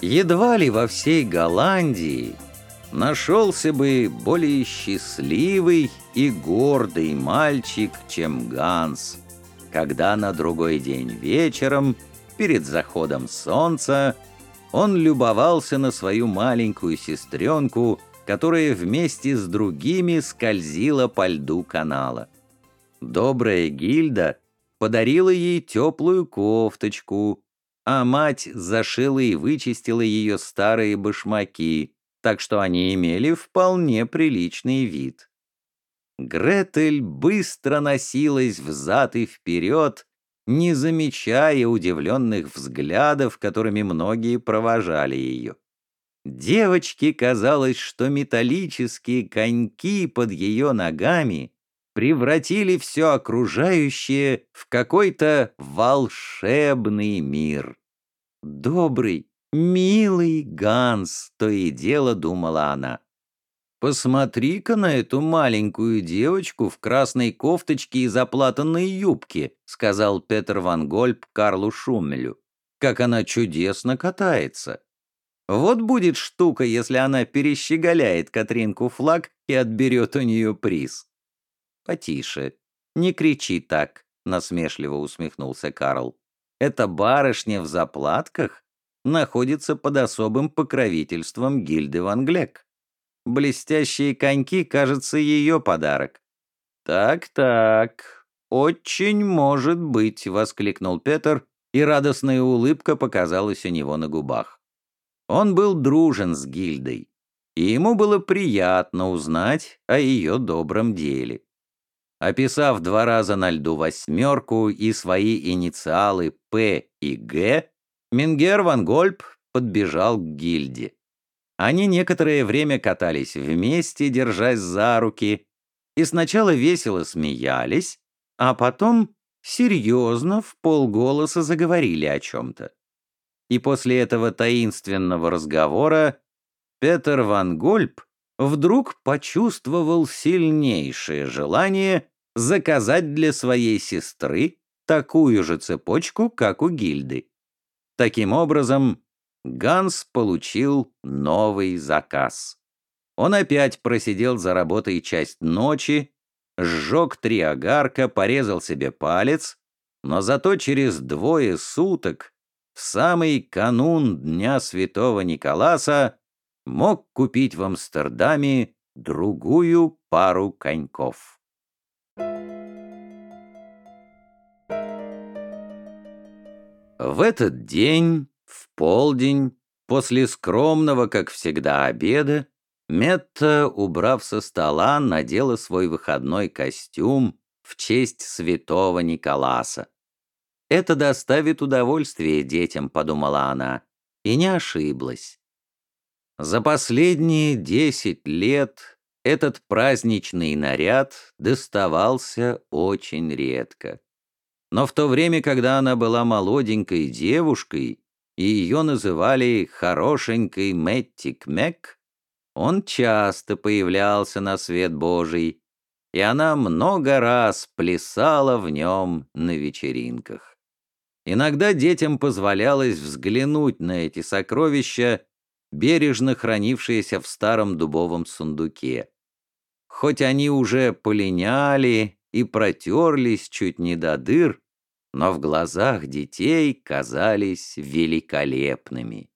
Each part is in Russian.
Едва ли во всей Голландии нашелся бы более счастливый и гордый мальчик, чем Ганс, когда на другой день вечером, перед заходом солнца, он любовался на свою маленькую сестренку, которая вместе с другими скользила по льду канала. Добрая Гильда подарила ей теплую кофточку, а мать зашила и вычистила ее старые башмаки, так что они имели вполне приличный вид. Гретель быстро носилась взад и вперед, не замечая удивленных взглядов, которыми многие провожали ее. Девочке казалось, что металлические коньки под ее ногами превратили все окружающее в какой-то волшебный мир. Добрый, милый Ганс, то и дело думала она. «Посмотри-ка на эту маленькую девочку в красной кофточке и заплатанной юбке», сказал Петер Ван Гольб Карлу Шумелю. «Как она чудесно катается!» Вот будет штука, если она перещеголяет Катринку флаг и отберет у нее приз. «Потише, не кричи так», — насмешливо усмехнулся Карл. «Эта барышня в заплатках находится под особым покровительством гильды Ван Глек. Блестящие коньки, кажется, ее подарок. «Так-так, очень может быть», — воскликнул Петр, и радостная улыбка показалась у него на губах. Он был дружен с гильдой, и ему было приятно узнать о ее добром деле. Описав два раза на льду восьмерку и свои инициалы «П» и «Г», Мингер Ван Гольб подбежал к гильде. Они некоторое время катались вместе, держась за руки, и сначала весело смеялись, а потом серьезно в полголоса заговорили о чем-то. И после этого таинственного разговора Петер ван Гольб вдруг почувствовал сильнейшее желание заказать для своей сестры такую же цепочку, как у гильды. Таким образом, Ганс получил новый заказ. Он опять просидел за работой часть ночи, сжег три огарка, порезал себе палец, но зато через двое суток, в самый канун Дня Святого Николаса, мог купить в Амстердаме другую пару коньков. В этот день в полдень, после скромного, как всегда, обеда, Метта, убрав со стола, надела свой выходной костюм в честь святого Николаса. «Это доставит удовольствие детям», — подумала она, и не ошиблась. За последние десять лет этот праздничный наряд доставался очень редко. Но в то время, когда она была молоденькой девушкой, и ее называли «хорошенькой Мэттик Мэг», он часто появлялся на свет Божий, и она много раз плясала в нем на вечеринках. Иногда детям позволялось взглянуть на эти сокровища, бережно хранившиеся в старом дубовом сундуке. Хоть они уже полиняли и протерлись чуть не до дыр, но в глазах детей казались великолепными.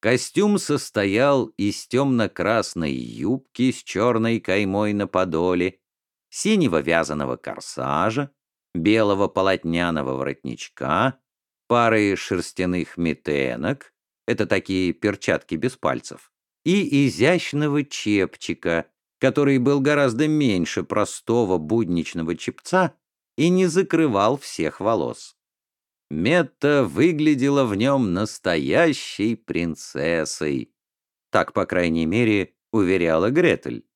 Костюм состоял из темно-красной юбки с черной каймой на подоле, синего вязаного корсажа, белого полотняного воротничка, пары шерстяных метенок, это такие перчатки без пальцев, и изящного чепчика, который был гораздо меньше простого будничного чепца и не закрывал всех волос. Метта выглядела в нем настоящей принцессой. Так, по крайней мере, уверяла Гретель.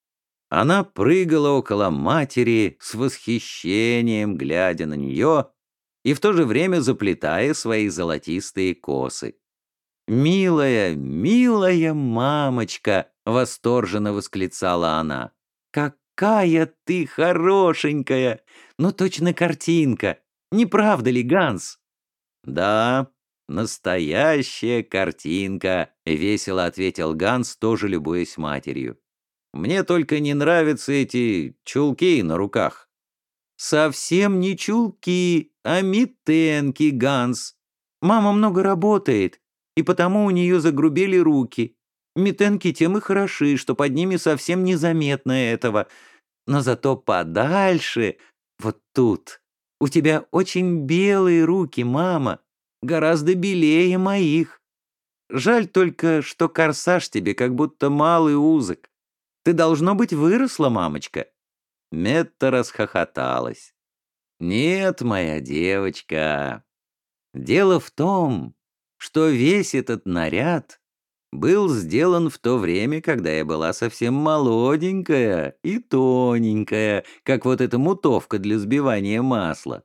Она прыгала около матери с восхищением, глядя на нее и в то же время заплетая свои золотистые косы. «Милая, милая мамочка!» — восторженно восклицала она. «Какая ты хорошенькая! Ну, точно картинка! Не правда ли, Ганс?» «Да, «Настоящая картинка», — весело ответил Ганс, тоже любуясь матерью. «Мне только не нравятся эти чулки на руках». «Совсем не чулки, а митенки, Ганс. Мама много работает, и потому у нее загрубели руки. Митенки тем и хороши, что под ними совсем незаметно этого. Но зато подальше, вот тут, у тебя очень белые руки, мама гораздо белее моих. Жаль только, что корсаж тебе как будто малый узок. Ты, должно быть, выросла, мамочка». Метта расхохоталась. «Нет, моя девочка. Дело в том, что весь этот наряд был сделан в то время, когда я была совсем молоденькая и тоненькая, как вот эта мутовка для сбивания масла.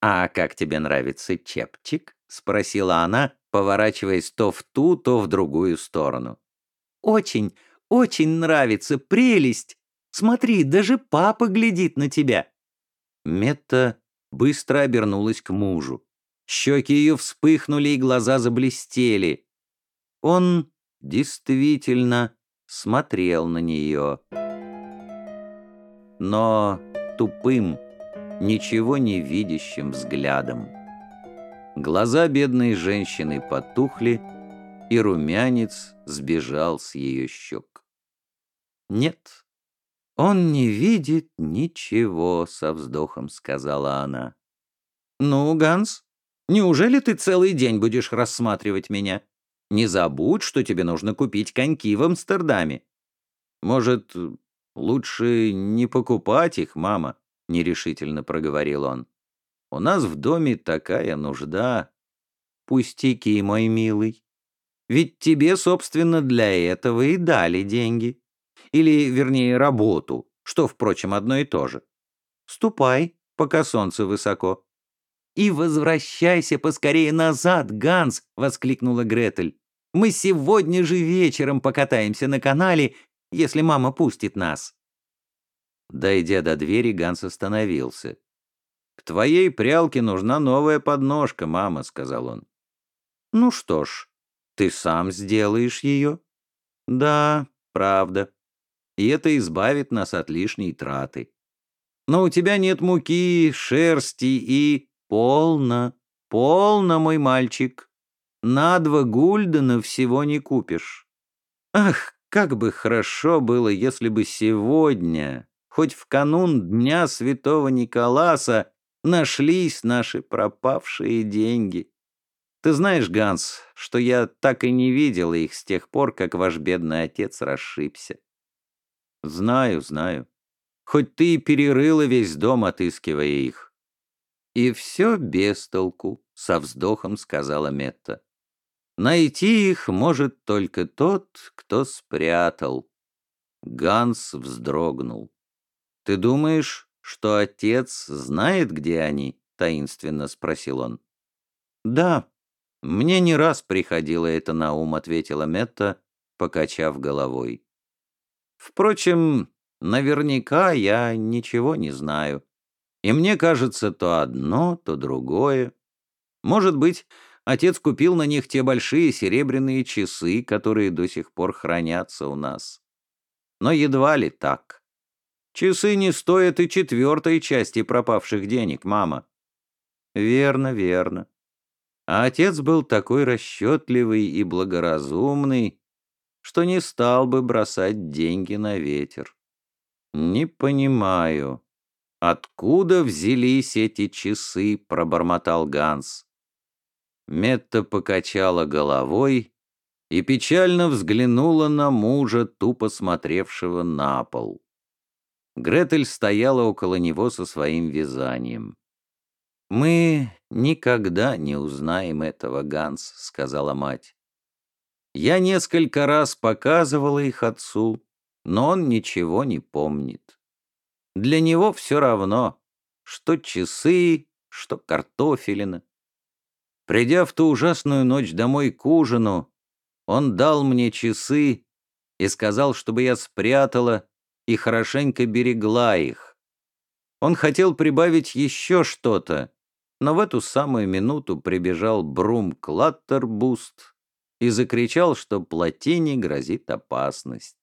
А как тебе нравится чепчик?» — спросила она, поворачиваясь то в ту, то в другую сторону. «Очень, очень нравится, прелесть! Смотри, даже папа глядит на тебя!» Метта быстро обернулась к мужу. Щеки ее вспыхнули и глаза заблестели. Он действительно смотрел на нее. Но тупым, ничего не видящим взглядом. Глаза бедной женщины потухли, и румянец сбежал с ее щек. «Нет, он не видит ничего», — со вздохом сказала она. «Ну, Ганс, неужели ты целый день будешь рассматривать меня? Не забудь, что тебе нужно купить коньки в Амстердаме. Может, лучше не покупать их, мама?» — нерешительно проговорил он. У нас в доме такая нужда. Пустяки, мой милый. Ведь тебе, собственно, для этого и дали деньги. Или, вернее, работу, что, впрочем, одно и то же. Ступай, пока солнце высоко. «И возвращайся поскорее назад, Ганс!» — воскликнула Гретель. «Мы сегодня же вечером покатаемся на канале, если мама пустит нас». Дойдя до двери, Ганс остановился. «К твоей прялке нужна новая подножка, мама», — сказал он. «Ну что ж, ты сам сделаешь ее?» «Да, правда. И это избавит нас от лишней траты. Но у тебя нет муки, шерсти и...» «Полно, полно, мой мальчик. На два гульдена всего не купишь. Ах, как бы хорошо было, если бы сегодня, хоть в канун Дня Святого Николаса, Нашлись наши пропавшие деньги. Ты знаешь, Ганс, что я так и не видела их с тех пор, как ваш бедный отец расшибся. Знаю, знаю. Хоть ты и перерыла весь дом, отыскивая их. И все без толку, со вздохом сказала Метта. Найти их может только тот, кто спрятал. Ганс вздрогнул. Ты думаешь, что отец знает, где они?» — таинственно спросил он. «Да, мне не раз приходило это на ум», — ответила Метта, покачав головой. «Впрочем, наверняка я ничего не знаю. И мне кажется, то одно, то другое. Может быть, отец купил на них те большие серебряные часы, которые до сих пор хранятся у нас. Но едва ли так. Часы не стоят и четвертой части пропавших денег, мама». «Верно, верно. А отец был такой расчетливый и благоразумный, что не стал бы бросать деньги на ветер. Не понимаю, откуда взялись эти часы, пробормотал Ганс. Метта покачала головой и печально взглянула на мужа, тупо смотревшего на пол. Гретель стояла около него со своим вязанием. «Мы никогда не узнаем этого, Ганс», — сказала мать. «Я несколько раз показывала их отцу, но он ничего не помнит. Для него все равно, что часы, что картофелина. Придя в ту ужасную ночь домой к ужину, он дал мне часы и сказал, чтобы я спрятала и хорошенько берегла их. Он хотел прибавить еще что-то, Но в эту самую минуту прибежал Брум Клаттербуст и закричал, что плотине грозит опасность.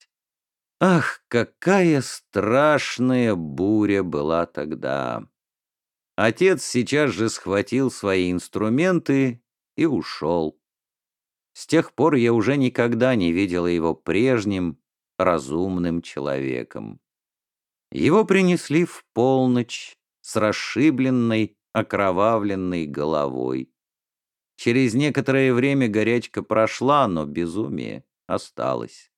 Ах, какая страшная буря была тогда! Отец сейчас же схватил свои инструменты и ушел. С тех пор я уже никогда не видела его прежним, разумным человеком. Его принесли в полночь с расшибленной, окровавленной головой. Через некоторое время горячка прошла, но безумие осталось.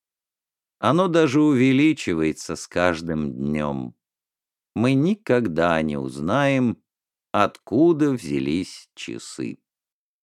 Оно даже увеличивается с каждым днем. Мы никогда не узнаем, откуда взялись часы.